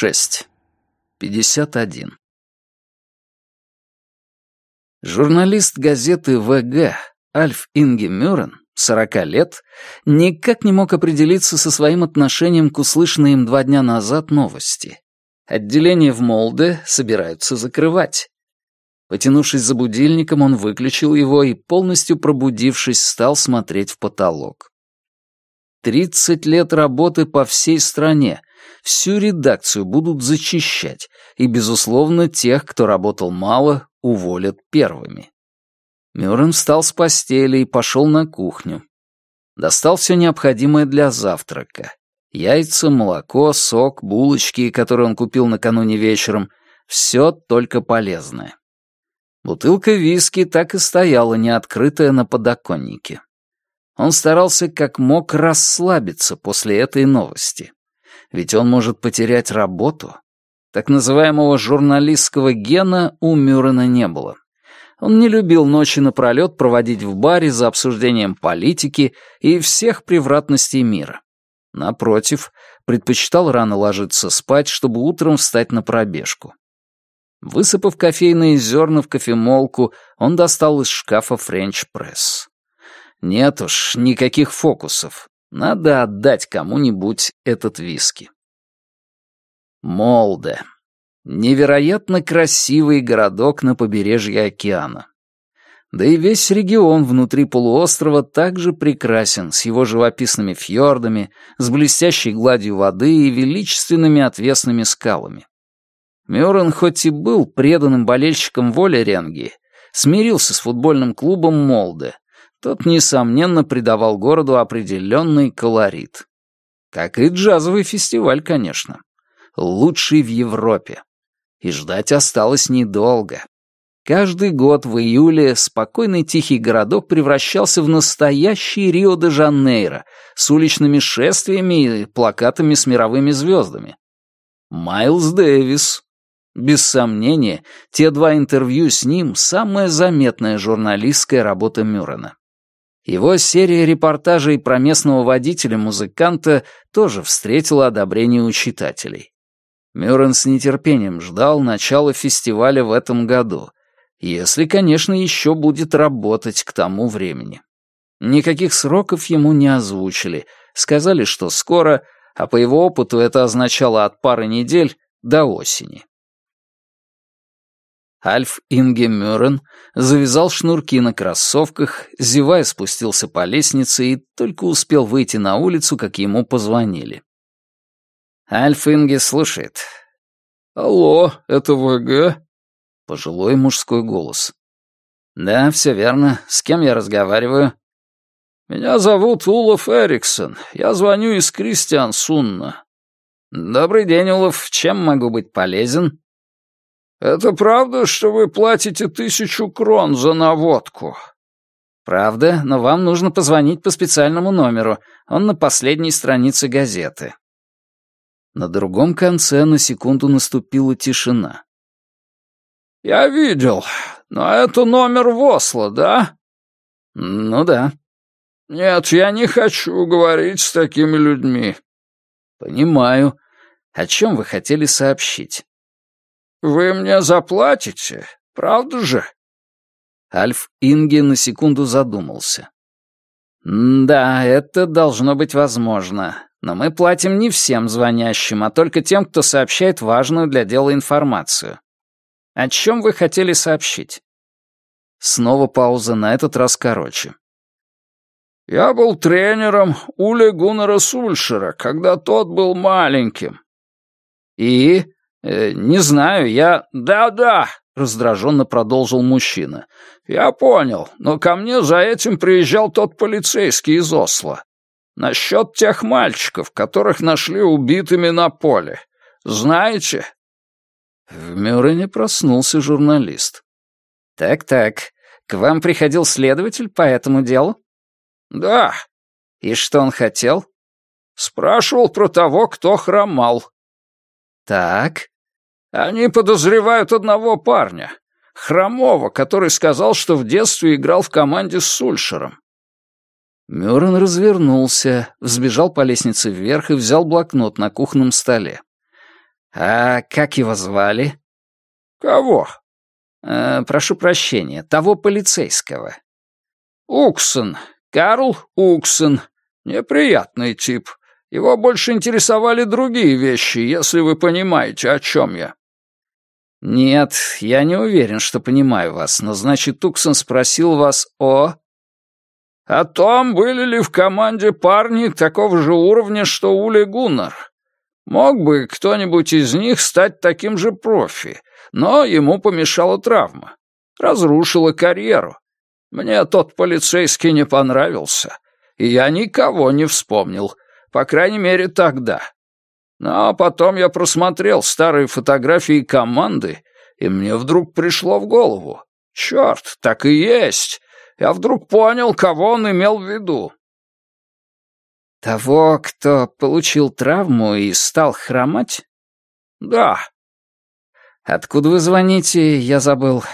Шесть. Пятьдесят один. Журналист газеты ВГ Альф Инге Мюррен, 40 лет, никак не мог определиться со своим отношением к услышанной им два дня назад новости. Отделение в Молде собираются закрывать. Потянувшись за будильником, он выключил его и, полностью пробудившись, стал смотреть в потолок. Тридцать лет работы по всей стране, всю редакцию будут зачищать, и, безусловно, тех, кто работал мало, уволят первыми. Мюррен встал с постели и пошел на кухню. Достал все необходимое для завтрака. Яйца, молоко, сок, булочки, которые он купил накануне вечером. Все только полезное. Бутылка виски так и стояла неоткрытая на подоконнике. Он старался как мог расслабиться после этой новости. Ведь он может потерять работу. Так называемого журналистского гена у Мюррена не было. Он не любил ночи напролет проводить в баре за обсуждением политики и всех превратностей мира. Напротив, предпочитал рано ложиться спать, чтобы утром встать на пробежку. Высыпав кофейные зерна в кофемолку, он достал из шкафа френч-пресс. Нет уж, никаких фокусов. Надо отдать кому-нибудь этот виски. Молде. Невероятно красивый городок на побережье океана. Да и весь регион внутри полуострова также прекрасен, с его живописными фьордами, с блестящей гладью воды и величественными отвесными скалами. Мюррен хоть и был преданным болельщиком воли Ренги, смирился с футбольным клубом Молде. Тот, несомненно, придавал городу определенный колорит. Как и джазовый фестиваль, конечно. Лучший в Европе. И ждать осталось недолго. Каждый год в июле спокойный тихий городок превращался в настоящий Рио-де-Жанейро с уличными шествиями и плакатами с мировыми звездами. Майлз Дэвис, без сомнения, те два интервью с ним — самая заметная журналистская работа Мюррена. Его серия репортажей про местного водителя-музыканта тоже встретила одобрение у читателей. Мюррен с нетерпением ждал начала фестиваля в этом году, если, конечно, еще будет работать к тому времени. Никаких сроков ему не озвучили, сказали, что скоро, а по его опыту это означало от пары недель до осени. Альф Инге Мюррен завязал шнурки на кроссовках, зевая спустился по лестнице и только успел выйти на улицу, как ему позвонили. Альф Инге слушает. «Алло, это ВГ?» Пожилой мужской голос. «Да, все верно. С кем я разговариваю?» «Меня зовут Улов Эриксон. Я звоню из Кристиан Сунна». «Добрый день, Улов. Чем могу быть полезен?» «Это правда, что вы платите тысячу крон за наводку?» «Правда, но вам нужно позвонить по специальному номеру. Он на последней странице газеты». На другом конце на секунду наступила тишина. «Я видел. Но это номер Восла, да?» «Ну да». «Нет, я не хочу говорить с такими людьми». «Понимаю. О чем вы хотели сообщить?» «Вы мне заплатите, правда же?» Альф Инге на секунду задумался. «Да, это должно быть возможно. Но мы платим не всем звонящим, а только тем, кто сообщает важную для дела информацию. О чем вы хотели сообщить?» Снова пауза, на этот раз короче. «Я был тренером Ули Гуннера Сульшера, когда тот был маленьким». «И?» Э, «Не знаю, я...» «Да-да», — раздраженно продолжил мужчина. «Я понял, но ко мне за этим приезжал тот полицейский из Осло. Насчет тех мальчиков, которых нашли убитыми на поле. Знаете?» В Мюррене проснулся журналист. «Так-так, к вам приходил следователь по этому делу?» «Да». «И что он хотел?» «Спрашивал про того, кто хромал». «Так». «Они подозревают одного парня. Хромого, который сказал, что в детстве играл в команде с Сульшером. Мюррен развернулся, взбежал по лестнице вверх и взял блокнот на кухонном столе. «А как его звали?» «Кого?» э, «Прошу прощения, того полицейского». «Уксон. Карл Уксон. Неприятный тип. Его больше интересовали другие вещи, если вы понимаете, о чем я». «Нет, я не уверен, что понимаю вас, но значит, Уксон спросил вас о...» «О том, были ли в команде парни такого же уровня, что Ули Гуннар. Мог бы кто-нибудь из них стать таким же профи, но ему помешала травма. Разрушила карьеру. Мне тот полицейский не понравился, и я никого не вспомнил, по крайней мере, тогда. Но потом я просмотрел старые фотографии команды, и мне вдруг пришло в голову. Черт, так и есть. Я вдруг понял, кого он имел в виду. Того, кто получил травму и стал хромать? Да. Откуда вы звоните, я забыл.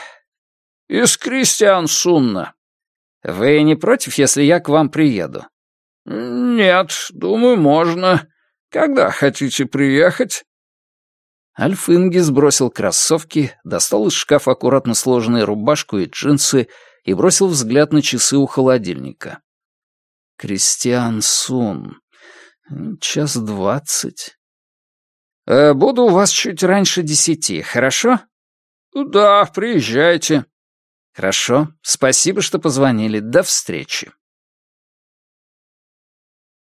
Из Кристиансунна. Вы не против, если я к вам приеду? Нет, думаю, можно. Когда хотите приехать? Альфинги сбросил кроссовки, достал из шкафа аккуратно сложенные рубашку и джинсы и бросил взгляд на часы у холодильника. Кристиан Сун. Час двадцать. Э, буду у вас чуть раньше десяти, хорошо? Да, приезжайте. Хорошо. Спасибо, что позвонили. До встречи.